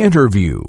Interview.